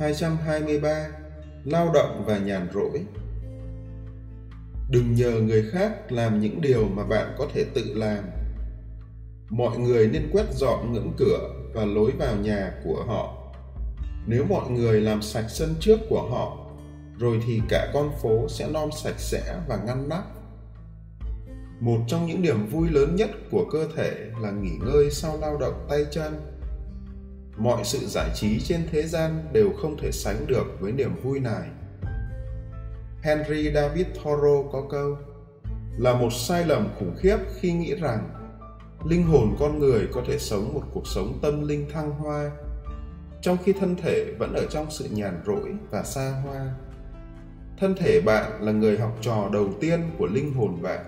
223 Lao động và nhàn rỗi Đừng nhờ người khác làm những điều mà bạn có thể tự làm. Mọi người nên quét dọn ngưỡng cửa và lối vào nhà của họ. Nếu mọi người làm sạch sân trước của họ, rồi thì cả con phố sẽ non sạch sẽ và ngăn nắp. Một trong những điểm vui lớn nhất của cơ thể là nghỉ ngơi sau lao động tay chân. Mọi sự giải trí trên thế gian đều không thể sánh được với niềm vui này. Henry David Thoreau có câu, là một sai lầm khủng khiếp khi nghĩ rằng linh hồn con người có thể sống một cuộc sống tâm linh thăng hoa, trong khi thân thể vẫn ở trong sự nhàn rỗi và xa hoa thân thể bạn là người học trò đầu tiên của linh hồn bạn